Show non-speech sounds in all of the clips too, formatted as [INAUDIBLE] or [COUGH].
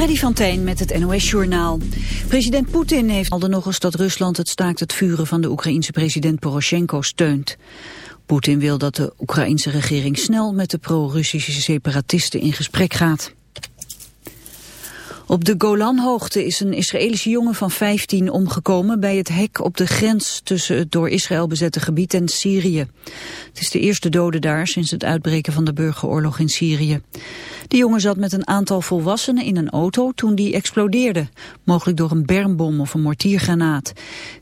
Freddy van Tijn met het NOS-journaal. President Poetin heeft al nog eens dat Rusland het staakt het vuren van de Oekraïense president Poroshenko steunt. Poetin wil dat de Oekraïense regering snel met de pro-Russische separatisten in gesprek gaat. Op de Golanhoogte is een Israëlische jongen van 15 omgekomen bij het hek op de grens tussen het door Israël bezette gebied en Syrië. Het is de eerste dode daar sinds het uitbreken van de burgeroorlog in Syrië. De jongen zat met een aantal volwassenen in een auto toen die explodeerde, mogelijk door een bermbom of een mortiergranaat.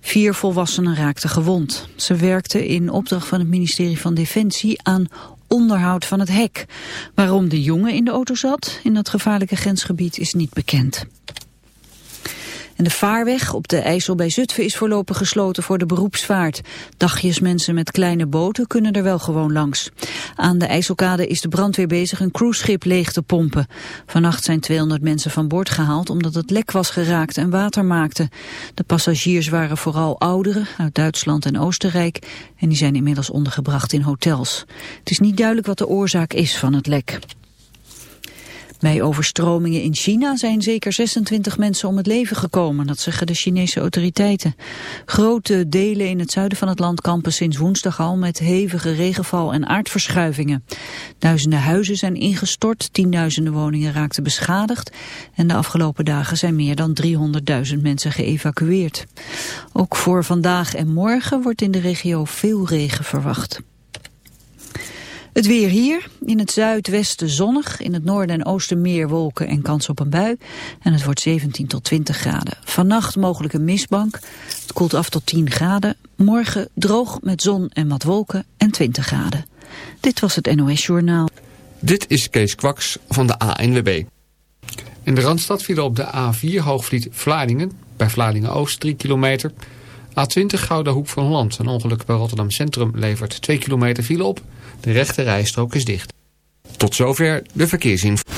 Vier volwassenen raakten gewond. Ze werkten in opdracht van het ministerie van Defensie aan onderhoud van het hek. Waarom de jongen in de auto zat in dat gevaarlijke grensgebied is niet bekend. En de vaarweg op de IJssel bij Zutphen is voorlopig gesloten voor de beroepsvaart. Dagjes mensen met kleine boten kunnen er wel gewoon langs. Aan de IJsselkade is de brandweer bezig een cruiseschip leeg te pompen. Vannacht zijn 200 mensen van boord gehaald omdat het lek was geraakt en water maakte. De passagiers waren vooral ouderen uit Duitsland en Oostenrijk en die zijn inmiddels ondergebracht in hotels. Het is niet duidelijk wat de oorzaak is van het lek. Bij overstromingen in China zijn zeker 26 mensen om het leven gekomen, dat zeggen de Chinese autoriteiten. Grote delen in het zuiden van het land kampen sinds woensdag al met hevige regenval en aardverschuivingen. Duizenden huizen zijn ingestort, tienduizenden woningen raakten beschadigd en de afgelopen dagen zijn meer dan 300.000 mensen geëvacueerd. Ook voor vandaag en morgen wordt in de regio veel regen verwacht. Het weer hier, in het zuidwesten zonnig, in het noorden en oosten meer wolken en kans op een bui. En het wordt 17 tot 20 graden. Vannacht mogelijk een mistbank, het koelt af tot 10 graden. Morgen droog met zon en wat wolken en 20 graden. Dit was het NOS Journaal. Dit is Kees Kwaks van de ANWB. In de Randstad vielen op de A4 Hoogvliet Vlaardingen, bij Vlaardingen Oost 3 kilometer... A20 Gouden Hoek van Holland. Een ongeluk bij Rotterdam Centrum levert 2 kilometer file op. De rechte rijstrook is dicht. Tot zover de verkeersinformatie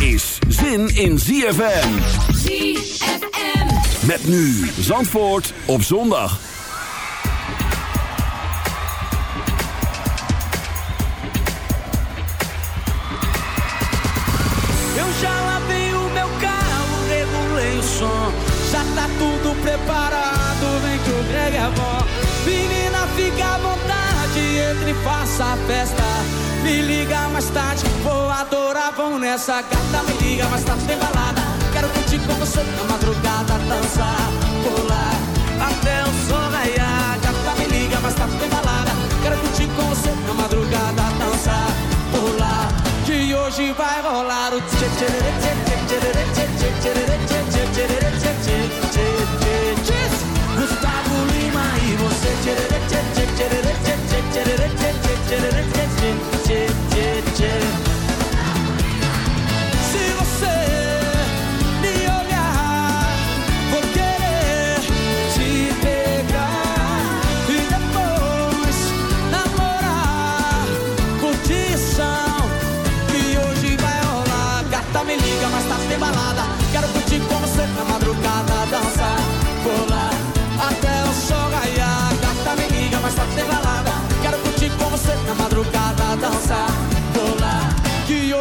Is zin in ZFM. ZFM. Met nu Zandvoort op zondag. Eu já lavei o meu carro, regulei o som. Já tá tudo preparado, vem que o Greg é bom. Menina, fica à vontade, entre e faça a festa. Me liga mais tarde, vou adorar, vamos nessa gata. Me liga mais tarde, tem balada. Quero curtir com você na madrugada, dançar, pular até o sol raiar. Gata, me liga mais tarde, tem balada. Quero curtir com você na madrugada, dançar, pular. Que hoje vai rolar o tchê tchê tchê tchê tchê tchê tchê tchê tchê tchê tchê Gustavo Lima e você tchê tchê tchê tchê tchê tchê tchê tchê Yeah.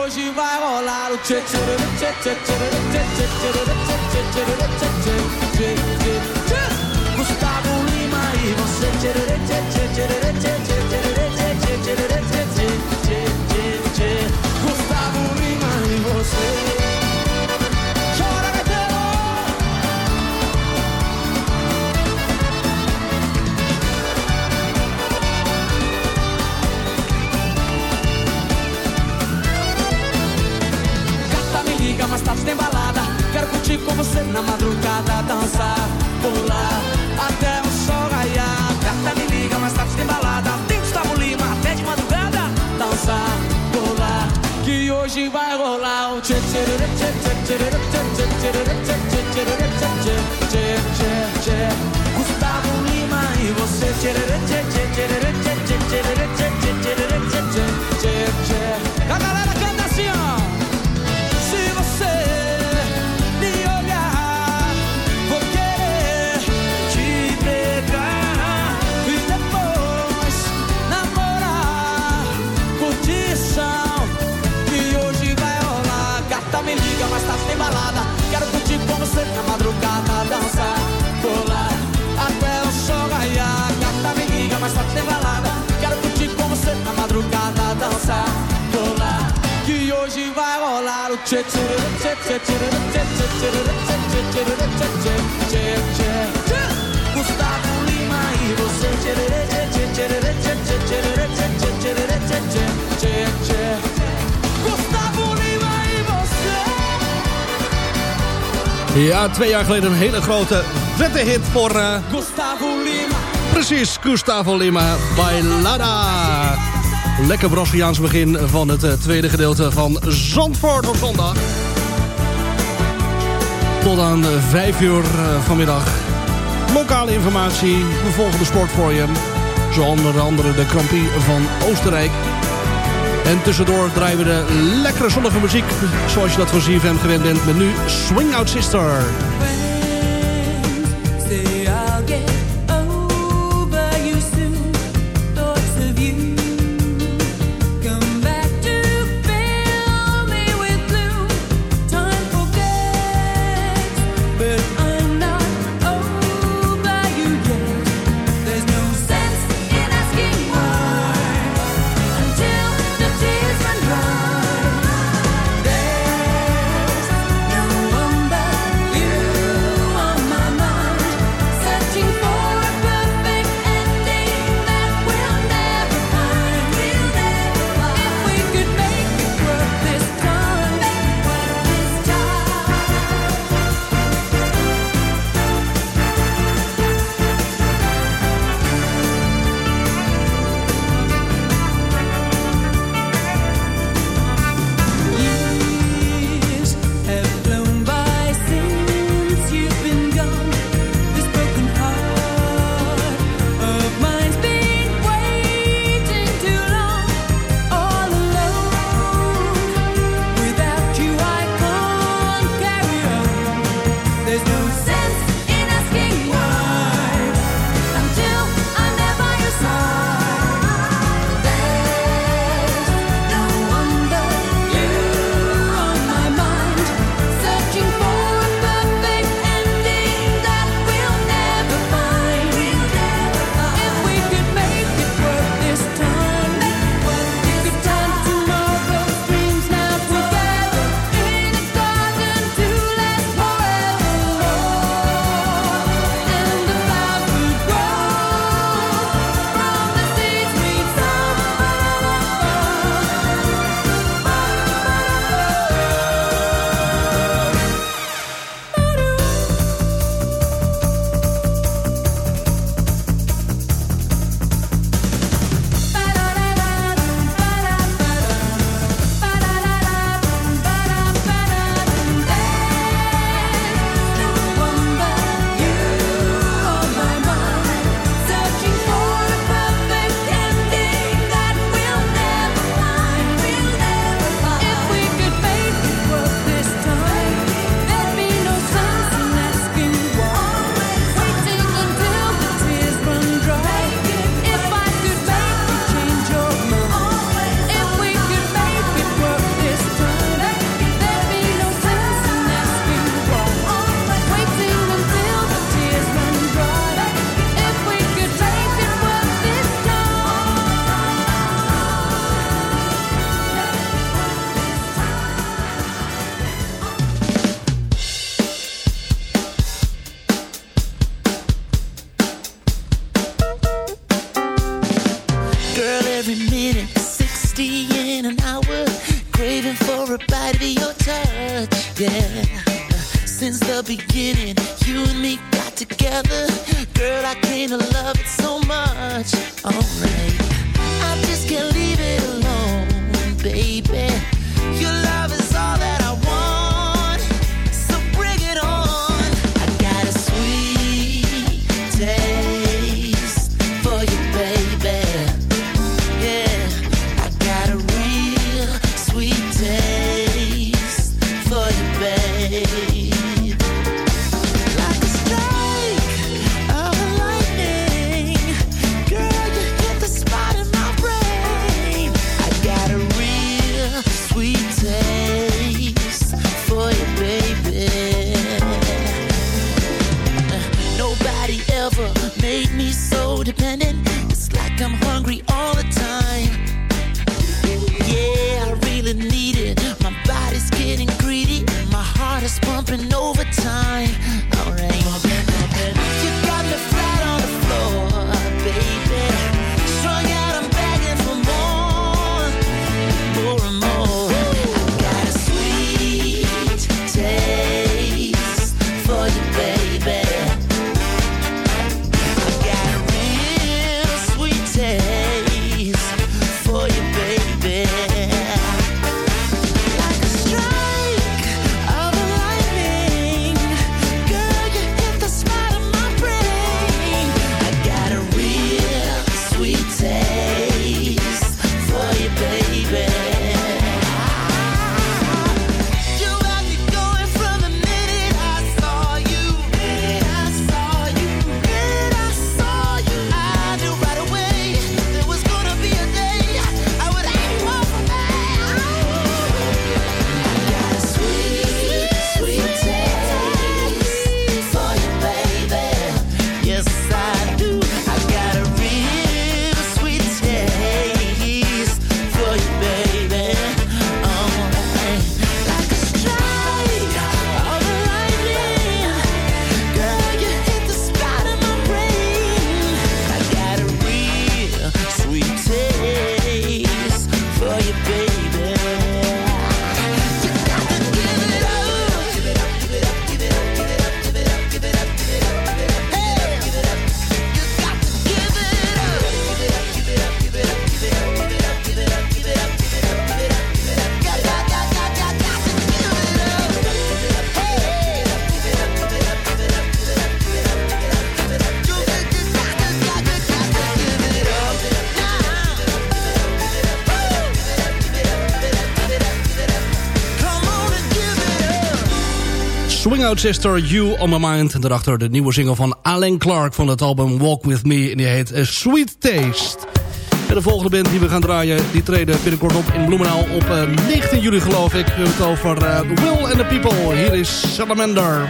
shows you my whole lot of tricks. Ja, twee jaar geleden een hele grote vette hit voor... Eh, Gustavo Lima. Precies, Gustavo Lima, Bailada. Lekker Braziliaans begin van het eh, tweede gedeelte van Zandvoort op zondag. Tot aan eh, vijf uur eh, vanmiddag. Lokale informatie, we volgen de sport voor je. Zo onder andere de Krampie van Oostenrijk. En tussendoor draaien we de lekkere zonnige muziek. Zoals je dat van ZFM gewend bent met nu Swing Out Sister. Sister, You On My Mind. En daarachter de nieuwe single van Alan Clark van het album Walk With Me. En die heet A Sweet Taste. En de volgende band die we gaan draaien, die treden binnenkort op in Bloemenau op eh, 19 juli geloof ik. We hebben het over eh, Will and the People. Hier is Salamander.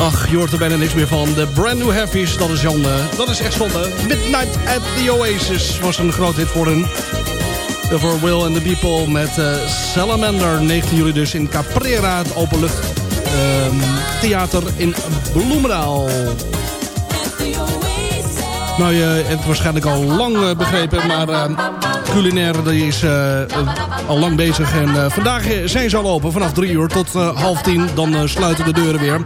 Ach, je hoort er bijna niks meer van. De Brand New Heavies, dat is Jan. Eh, dat is echt zonde. Midnight at the Oasis was een groot hit voor hun. Voor Will and the People met uh, Salamander. 19 juli dus in Caprera, het openlucht ehm, theater in Bloemendaal. Nou, je hebt het waarschijnlijk al lang eh, begrepen, maar ehm, culinair die is al lang bezig. En vandaag zijn ze al open, vanaf 3 uur tot half tien. Dan sluiten de deuren weer.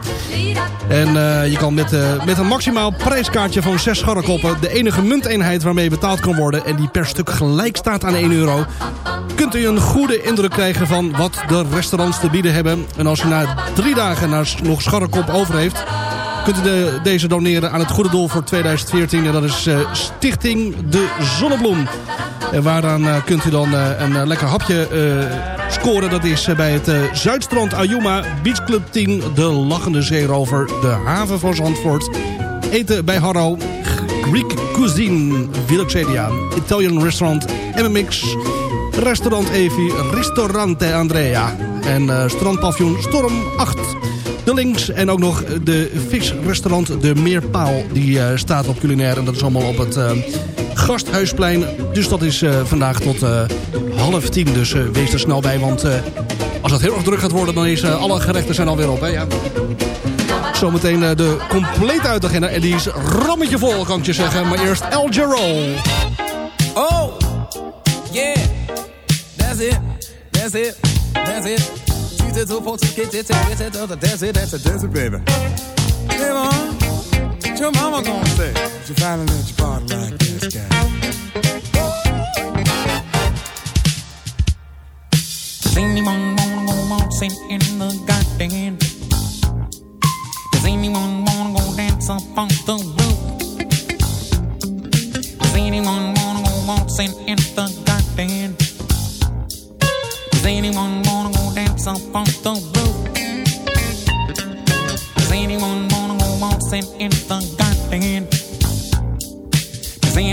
En eh, je kan met, eh, met een maximaal prijskaartje van zes scharrekoppen... de enige munteenheid waarmee betaald kan worden... en die per stuk gelijk staat aan 1 euro... kunt u een goede indruk krijgen van wat de restaurants te bieden hebben. En als u na drie dagen nog scharrekop over heeft kunt u de, deze doneren aan het goede doel voor 2014. En dat is eh, Stichting De Zonnebloem. En waaraan kunt u dan een lekker hapje scoren. Dat is eh, bij het eh, Zuidstrand Ayuma Beach Club 10. De Lachende Zeerover. De haven van Zandvoort. Eten bij Harro. Greek Cuisine. Villagedia. Italian Restaurant. MMX. Restaurant Evi. Ristorante Andrea. En eh strandpavioen Storm 8 de links en ook nog de visrestaurant De Meerpaal. Die staat op culinair en dat is allemaal op het Gasthuisplein. Dus dat is eh, vandaag tot eh, half tien. Dus eh, wees er snel bij, want eh, als het heel erg druk gaat worden... dan is eh, alle gerechten zijn alweer op. Hè? Ja. Zometeen eh, de complete uitagenda. En die is rammetje vol, kan ik je zeggen. Maar eerst El Giro. Oh, yeah, that's it, that's it, that's it. That's it, that's it, that's it, baby. Hey, mom, what your mama gonna say? You finally. Does anyone wanna go in the garden? Does anyone wanna go dance on the roof? Does anyone wanna go waltzing in the garden? Does anyone wanna go dance on the roof? Does anyone wanna go waltzing in the garden?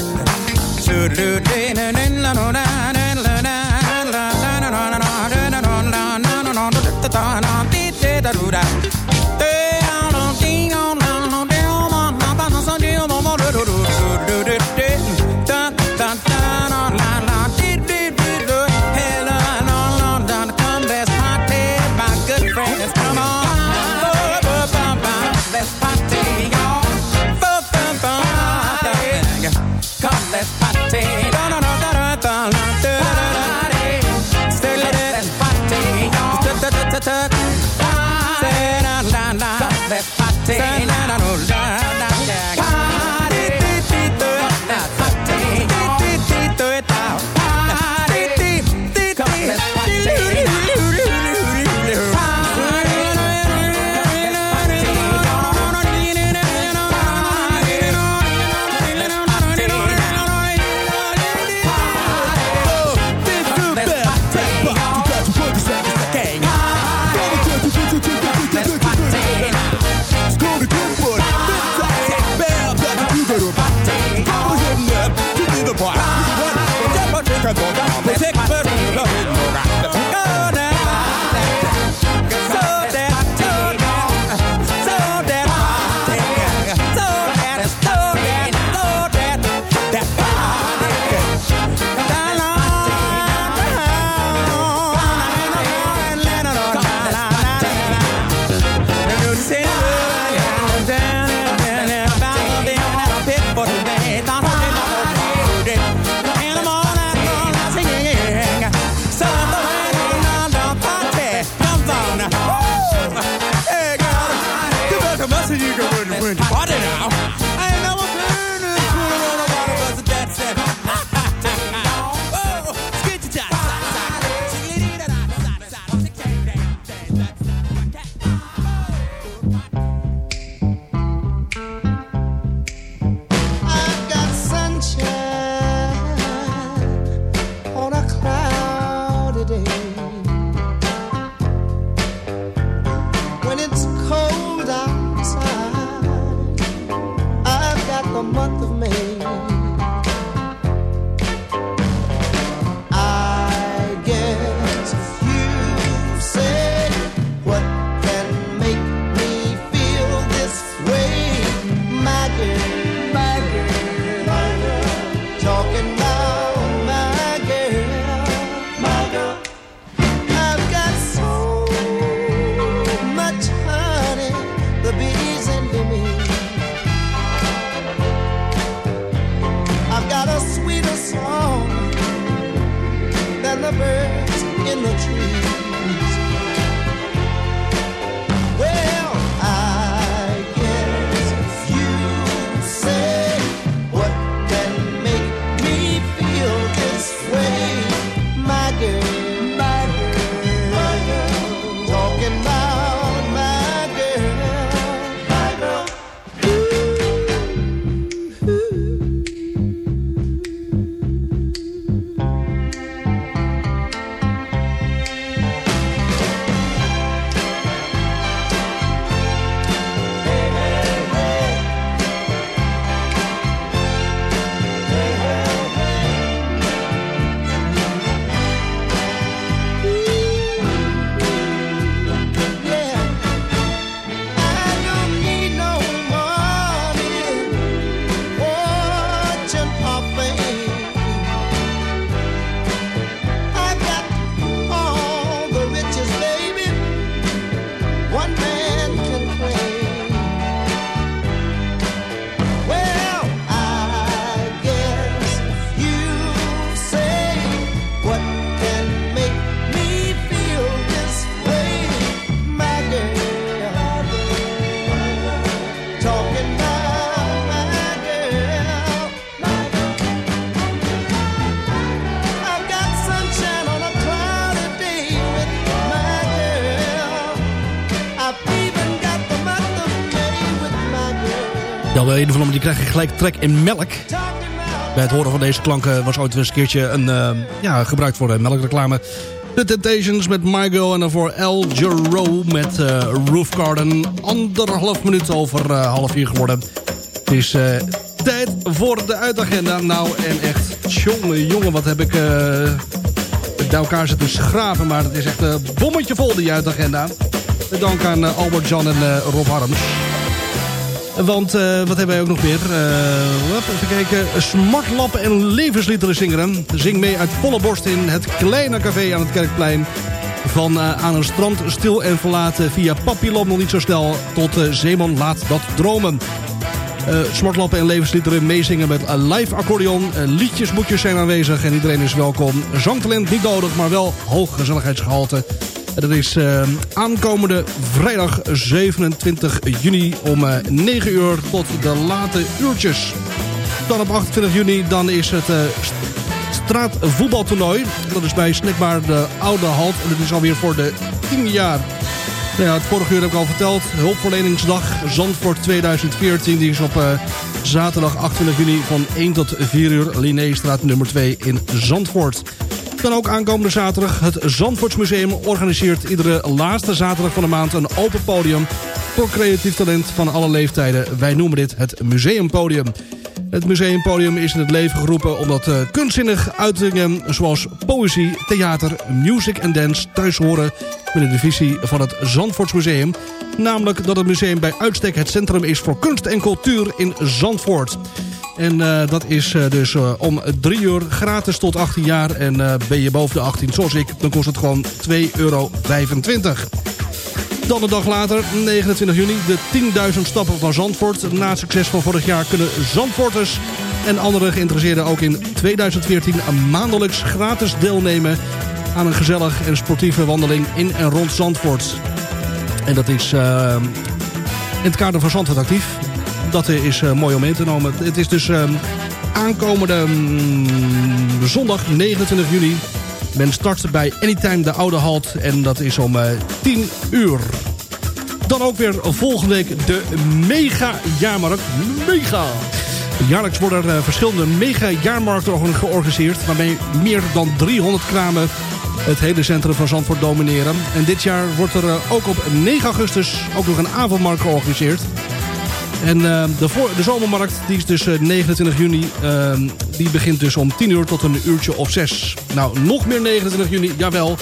Shoot, do, do, do, de een van hem die krijg je gelijk trek in melk. Bij het horen van deze klanken was ooit eens een keertje een, eh, ja, gebruikt voor een melkreclame. The Temptations met My Girl en daarvoor El Giro met eh, Roof Garden. Anderhalf minuut over eh, half vier geworden. Het is tijd voor de uitagenda. Nou, en echt, jongen, jongen, wat heb ik bij elkaar zitten schrapen. Maar het is echt een bommetje vol, die uitagenda. Met dank aan Albert Jan en Rob Harms. Want eh, wat hebben wij ook nog meer? Hup, even kijken. Smartlappen en levensliederen zingen. Zing mee uit volle borst in het kleine café aan het Kerkplein. Van eh, aan een strand stil en verlaten via Papillon nog niet zo snel... tot Zeeman laat dat dromen. Smartlappen en levensliederen meezingen met live accordeon. Liedjes, boekjes zijn aanwezig en iedereen is welkom. Zangtalent niet nodig, maar wel hoog gezelligheidsgehalte. Dat is eh, aankomende vrijdag 27 juni om eh, 9 uur tot de late uurtjes. Dan op 28 juni dan is het eh, st- straatvoetbaltoernooi. Dat is bij Snackbar de Oude Halt. En dat is alweer voor de 10 jaar. Nou ja, het vorige uur heb ik al verteld. Hulpverleningsdag Zandvoort 2014. Die is op eh, zaterdag 28 juni van 1 tot 4 uur. Linnéestraat nummer 2 in Zandvoort. Dan ook aankomende zaterdag. Het Zandvoortsmuseum organiseert iedere laatste zaterdag van de maand een open podium voor creatief talent van alle leeftijden. Wij noemen dit het Museumpodium. Het Museumpodium is in het leven geroepen omdat eh, kunstzinnige uitingen zoals poëzie, theater, music en dance thuis horen binnen de visie van het Zandvoortsmuseum. Namelijk dat het museum bij uitstek het centrum is voor kunst en cultuur in Zandvoort. En eh, dat is eh, dus eh, om drie uur gratis tot 18 jaar. En ben je boven de 18 zoals ik, dan kost het gewoon 2,25 euro. Dan een dag later, 29 juni, de 10.000 stappen van Zandvoort. Na het succes van vorig jaar kunnen Zandvoorters en andere geïnteresseerden ook in 2014 maandelijks gratis deelnemen aan een gezellig en sportieve wandeling in en rond Zandvoort. En dat is in het kader van Zandvoort actief. Dat is eh, mooi om in te nemen. Het is dus eh, aankomende mm, zondag 29 juli. Men start bij Anytime de Oude Halt. En dat is om eh, 10 uur. Dan ook weer volgende week de mega jaarmarkt. Mega! Jaarlijks worden er eh, verschillende mega jaarmarkten georganiseerd... waarmee meer dan 300 kramen het hele centrum van Zandvoort domineren. En dit jaar wordt er eh, ook op 9 augustus ook nog een avondmarkt georganiseerd. En eh, de, voor, de zomermarkt die is dus eh, 29 juni. eh, die begint dus om 10 uur tot een uurtje of 6. Nou, nog meer 29 juni, jawel.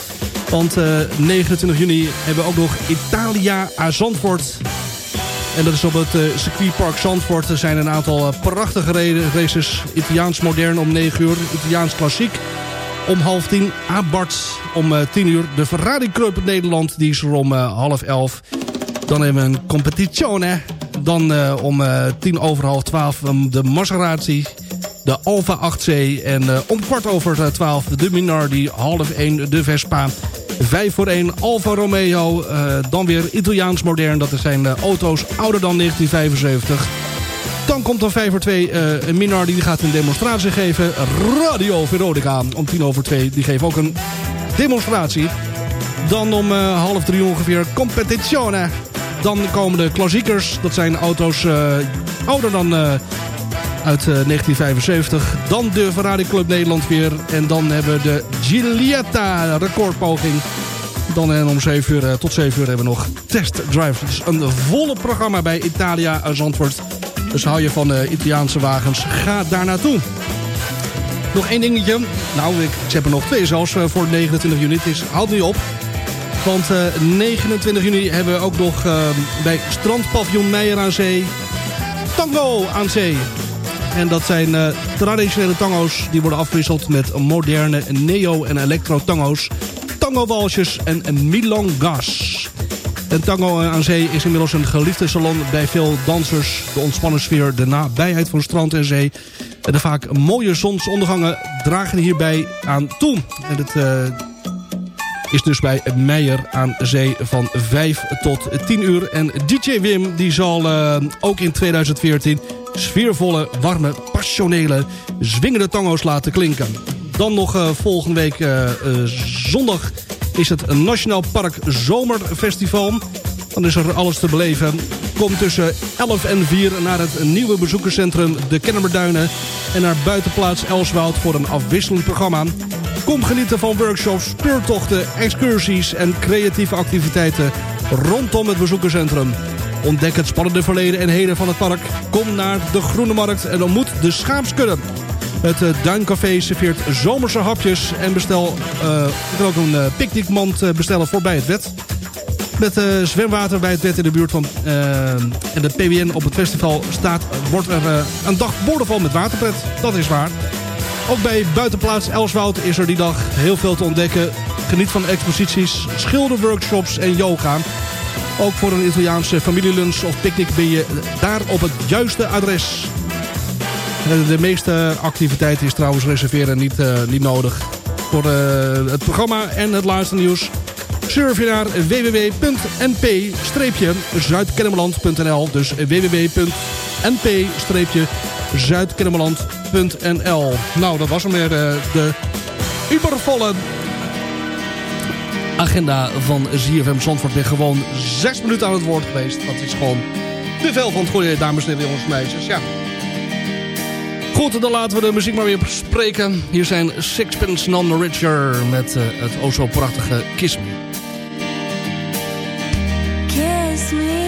Want eh, 29 juni hebben we ook nog Italia aan Zandvoort. En dat is op het eh, circuitpark Zandvoort. Er zijn een aantal eh, prachtige races. Italiaans modern om 9 uur. Italiaans klassiek om half 10. Abart om eh, 10 uur. De Ferrari Club Nederland die is er om eh, half 11. Dan hebben we een competizione. Dan eh, om eh, tien over half 12 de Maserati. De Alfa 8C. En eh, om kwart over 12 de Minardi. Half 1 de Vespa. 5 voor 1 Alfa Romeo. dan weer Italiaans modern. Dat zijn auto's ouder dan 1975. Dan komt om 5 voor 2 eh, een Minardi. Die gaat een demonstratie geven. Radio Veronica om 10 over 2. Die geeft ook een demonstratie. Dan om half drie ongeveer Competizione. Dan komen de klassiekers. Dat zijn auto's eh, ouder dan eh, uit eh, 1975. Dan de Ferrari Club Nederland weer. En dan hebben we de Giulietta recordpoging. Dan en om 7 uur, eh, tot 7 uur hebben we nog Test Drive. Dus een volle programma bij Italia Zandvoort. Dus hou je van eh, Italiaanse wagens, ga daar naartoe. Nog één dingetje. Nou, ik, hebben er nog twee zelfs eh, voor 29 juni. Het is, houd niet op. Want eh, 29 juni hebben we ook nog eh, bij Strandpaviljoen Meijer aan Zee... Tango aan Zee. En dat zijn eh, traditionele tango's. Die worden afgewisseld met moderne neo- en electro-tango's. Tango-walsjes en milongas. En Tango aan Zee is inmiddels een geliefde salon bij veel dansers. De ontspannen sfeer, de nabijheid van strand en zee... en de vaak mooie zonsondergangen dragen hierbij aan toe. En het eh, is dus bij Meijer aan Zee van 5 tot 10 uur. En DJ Wim die zal eh, ook in 2014 sfeervolle, warme, passionele, zwingende tango's laten klinken. Dan nog eh, volgende week eh, zondag is het Nationaal Park Zomerfestival. Dan is er alles te beleven. Kom tussen 11 en 4 naar het nieuwe bezoekerscentrum De Kennemerduinen... en naar buitenplaats Elswoud voor een afwisselend programma. Kom genieten van workshops, speurtochten, excursies en creatieve activiteiten... rondom het bezoekerscentrum. Ontdek het spannende verleden en heden van het park. Kom naar de Groene Markt en ontmoet de schaapskudde. Het eh, Duincafé serveert zomerse hapjes en bestel, kan ook een eh, picknickmand bestellen voorbij het wet. Met zwemwater bij het wet in de buurt van en de PWN op het festival staat, wordt er een dag boordevol met waterpret. Dat is waar. Ook bij buitenplaats Elswoud is er die dag heel veel te ontdekken. Geniet van exposities, schilderworkshops en yoga. Ook voor een Italiaanse familielunch of picknick ben je daar op het juiste adres. Eh, De meeste activiteiten is trouwens reserveren niet, eh, niet nodig. Voor eh, het programma en het laatste nieuws surf je naar www.np-zuidkennemerland.nl Dus www.np-zuidkennemerland.nl Nou, dat was hem weer eh, de ubervolle agenda van ZFM Zandvoort. Ben gewoon zes minuten aan het woord geweest. Dat is gewoon te veel van het goede, dames en heren, jongens en meisjes. Ja. Goed, dan laten we de muziek maar weer bespreken. Hier zijn Sixpence None Richer met eh, het o zo prachtige Kiss Me. Kiss me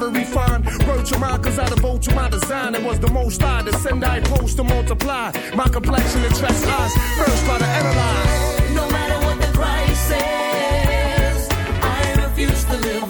never refine. Word to mine, cause I devote to my design. It was the most I to send, I post to multiply. My complexion attracts eyes. First, try to analyze. No matter what the price is, I refuse to live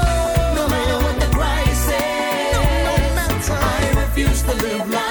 To live like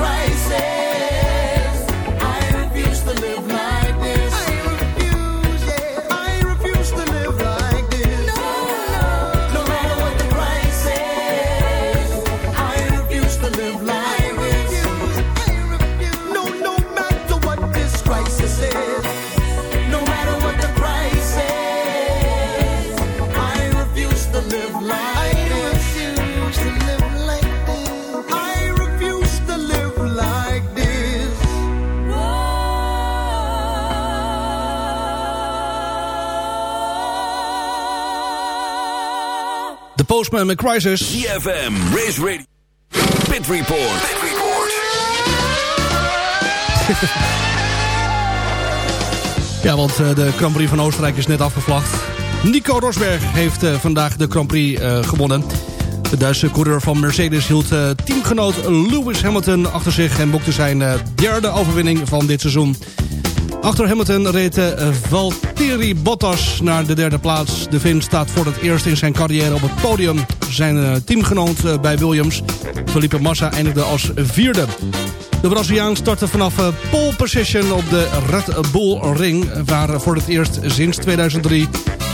price Postman met Crisis. CFM, Race Radio, Pit Report. Pit Report. [LAUGHS] Ja, want eh, de Grand Prix van Oostenrijk is net afgevlacht. Nico Rosberg heeft eh, vandaag de Grand Prix eh, gewonnen. De Duitse coureur van Mercedes hield teamgenoot Lewis Hamilton achter zich... en boekte zijn derde overwinning van dit seizoen. Achter Hamilton reed eh, Valtteri Bottas naar de derde plaats. De Finn staat voor het eerst in zijn carrière op het podium. Zijn eh, teamgenoot eh, bij Williams, Felipe Massa, eindigde als vierde. De Braziliaan startte vanaf pole position op de Red Bull Ring... waar voor het eerst sinds 2003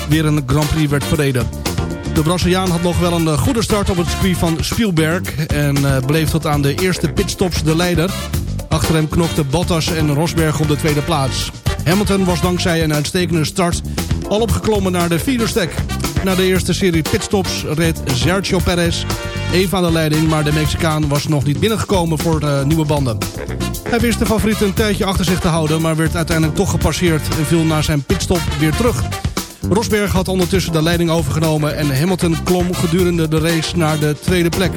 weer een Grand Prix werd verreden. De Braziliaan had nog wel een goede start op het circuit van Spielberg... en bleef tot aan de eerste pitstops de leider. Achter hem knokten Bottas en Rosberg op de tweede plaats. Hamilton was dankzij een uitstekende start al opgeklommen naar de vierde stek. Na de eerste serie pitstops reed Sergio Perez even aan de leiding... maar de Mexicaan was nog niet binnengekomen voor eh, nieuwe banden. Hij wist de favoriet een tijdje achter zich te houden... maar werd uiteindelijk toch gepasseerd en viel na zijn pitstop weer terug. Rosberg had ondertussen de leiding overgenomen... en Hamilton klom gedurende de race naar de tweede plek.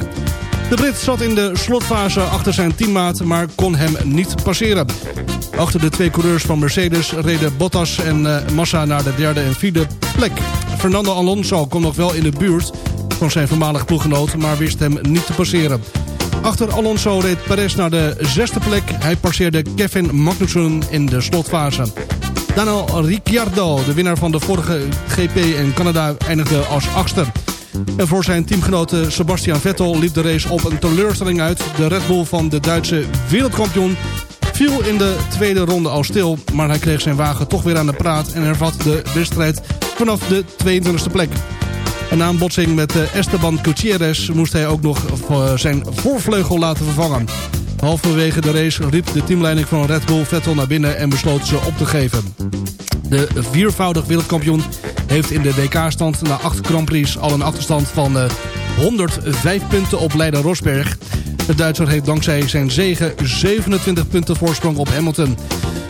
De Brit zat in de slotfase achter zijn teammaat, maar kon hem niet passeren. Achter de twee coureurs van Mercedes reden Bottas en eh, Massa naar de derde en vierde plek. Fernando Alonso kon nog wel in de buurt van zijn voormalige ploeggenoot, maar wist hem niet te passeren. Achter Alonso reed Perez naar de zesde plek. Hij passeerde Kevin Magnussen in de slotfase. Daniel Ricciardo, de winnaar van de vorige GP in Canada, eindigde als achtste. En voor zijn teamgenote Sebastian Vettel liep de race op een teleurstelling uit. De Red Bull van de Duitse wereldkampioen viel in de tweede ronde al stil, maar hij kreeg zijn wagen toch weer aan de praat en hervat de wedstrijd vanaf de 22e plek. Na een botsing met eh, Esteban Gutierrez moest hij ook nog eh, zijn voorvleugel laten vervangen. Halverwege de race riep de teamleiding van Red Bull Vettel naar binnen en besloot ze op te geven. De viervoudig wereldkampioen heeft in de WK-stand na acht Grand Prix al een achterstand van eh, 105 punten op Leider Rosberg. De Duitser heeft dankzij zijn zege 27 punten voorsprong op Hamilton.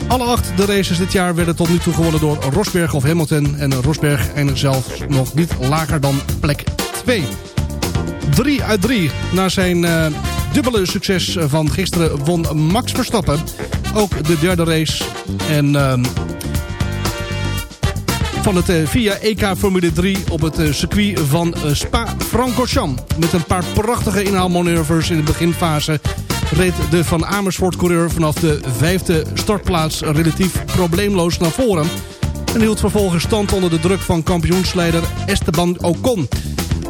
Alle acht de races dit jaar werden tot nu toe gewonnen door Rosberg of Hamilton. En Rosberg eindigt zelfs nog niet lager dan plek 2. 3 uit 3. Na zijn eh, dubbele succes van gisteren won Max Verstappen ook de derde race. En ehm, van het eh, VIA EK Formule 3 op het eh, circuit van eh, Spa-Francorchamps. Met een paar prachtige inhaalmanoeuvres in de beginfase reed de Van Amersfoort-coureur vanaf de vijfde startplaats relatief probleemloos naar voren. En hield vervolgens stand onder de druk van kampioensleider Esteban Ocon.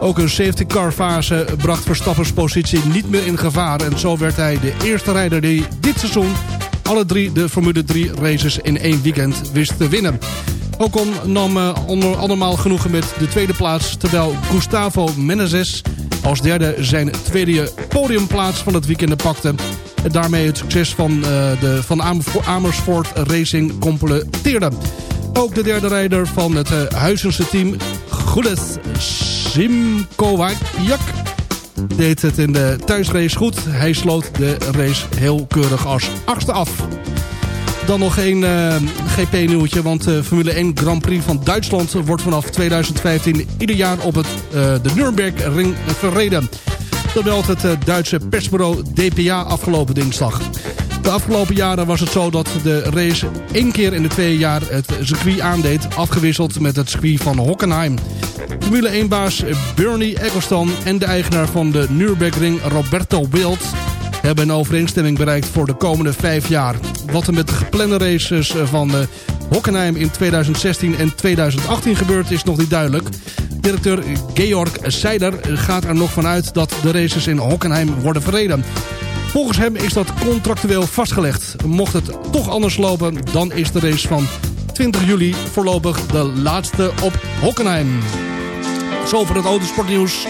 Ook een safety car fase bracht Verstappers positie niet meer in gevaar. En zo werd hij de eerste rijder die dit seizoen alle drie de Formule 3 races in één weekend wist te winnen. Ocon nam uh, onder andermaal genoegen met de tweede plaats... terwijl Gustavo Menezes als derde zijn tweede podiumplaats van het weekend pakte... en daarmee het succes van uh, de Van Amersfoort Racing completeerde. Ook de derde rijder van het uh, Huizense team, Gules Simkowiak... deed het in de thuisrace goed. Hij sloot de race heel keurig als achtste af. Dan nog één uh, GP-nieuwtje, want uh, Formule 1 Grand Prix van Duitsland wordt vanaf 2015 ieder jaar op het, uh, de Nürburgring verreden. Dat meldt het Duitse persbureau DPA afgelopen dinsdag. De afgelopen jaren was het zo dat de race één keer in de twee jaar het circuit aandeed, afgewisseld met het circuit van Hockenheim. Formule 1-baas Bernie Eccleston en de eigenaar van de Nürburgring Roberto Wild hebben een overeenstemming bereikt voor de komende vijf jaar. Wat er met de geplande races van Hockenheim in 2016 en 2018 gebeurt is nog niet duidelijk. Directeur Georg Seider gaat er nog vanuit dat de races in Hockenheim worden verreden. Volgens hem is dat contractueel vastgelegd. Mocht het toch anders lopen, dan is de race van 20 juli voorlopig de laatste op Hockenheim. Zo voor het autosportnieuws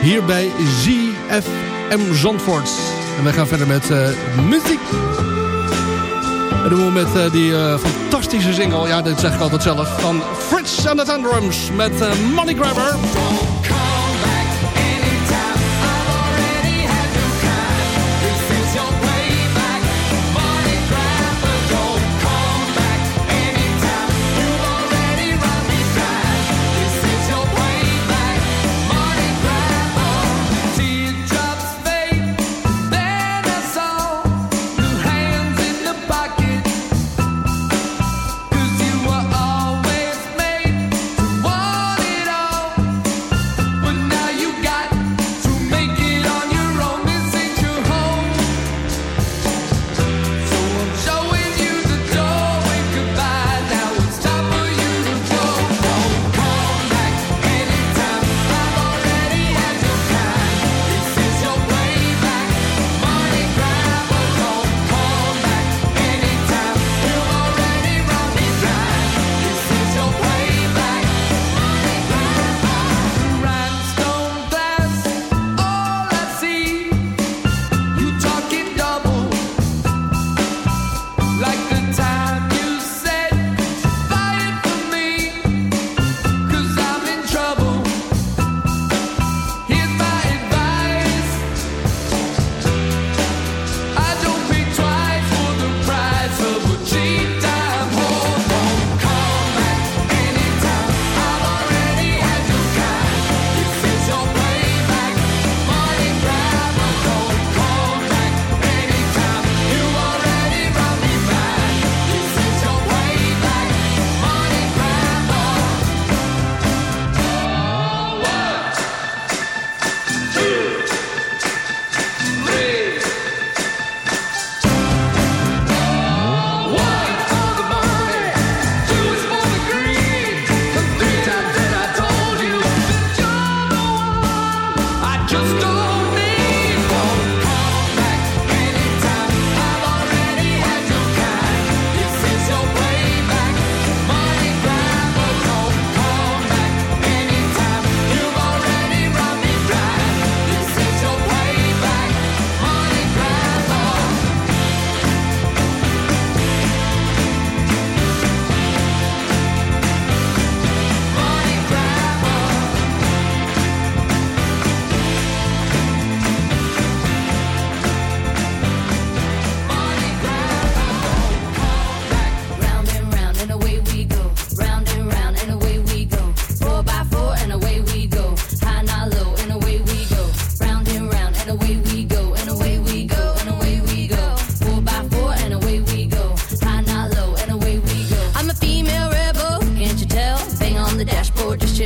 hier bij ZFM Zandvoort. En wij gaan verder met uh, muziek. En doen we met uh, die uh, fantastische single, ja, dit zeg ik altijd zelf, van Fritz and the Thundrums met Money Grabber.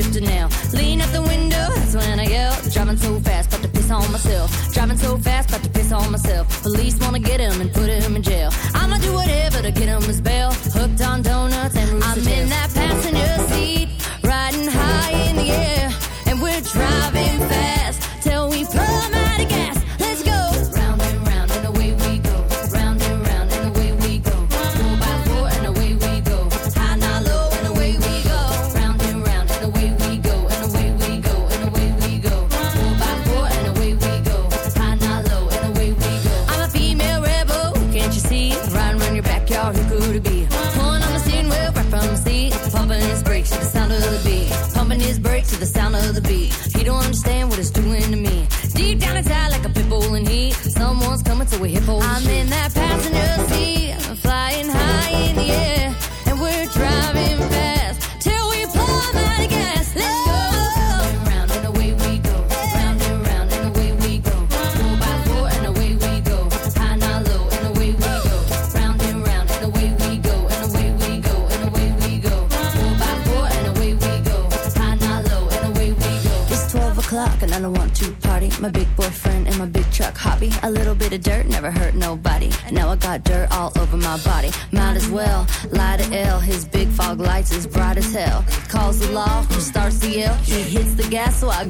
shifter now. Lean out the window, that's when I yell. Driving so fast, but to piss on myself. Driving so fast, but to piss on myself. Police wanna get him and put him in jail.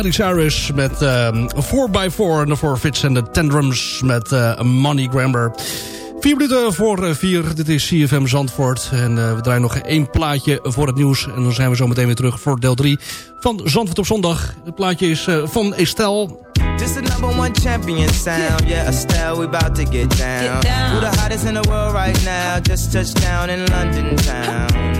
Miley Cyrus met ehm 4x4 en de Forfits en de Tantrums met eh, Money Grammer. Vier minuten voor eh, vier, dit is CFM Zandvoort. En eh, we draaien nog één plaatje voor het nieuws. En dan zijn we zo meteen weer terug voor deel 3 van Zandvoort op zondag. Het plaatje is eh, van Estelle. This the number one champion sound. Yeah, Estelle, we about to get down. Who the hottest in the world right now? Just touched down in London town.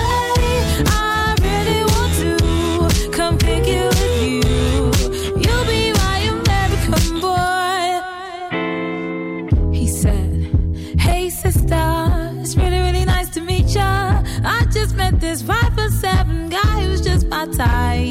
Just met this five for seven guy who's just my type.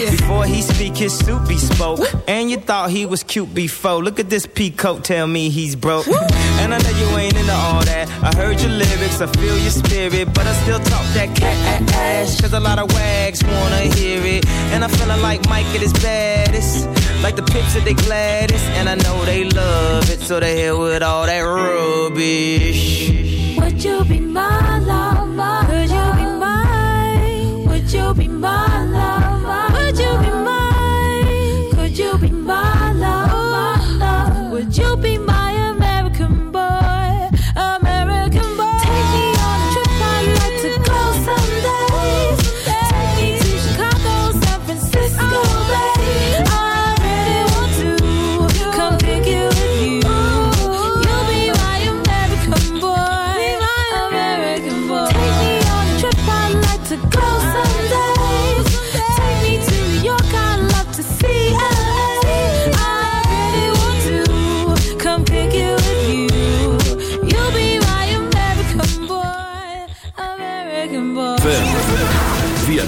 Before he speak, his suit be spoke. And you thought he was cute before. Look at this peacoat, tell me he's broke. And I know you ain't into all that. I heard your lyrics, I feel your spirit. But I still talk that cat ass. Cause a lot of wags wanna hear it. And I'm feeling like Mike at his baddest. Like the of they gladdest. And I know they love it. So they hit with all that rubbish. Would you be my lover? Could you be mine? Would you be my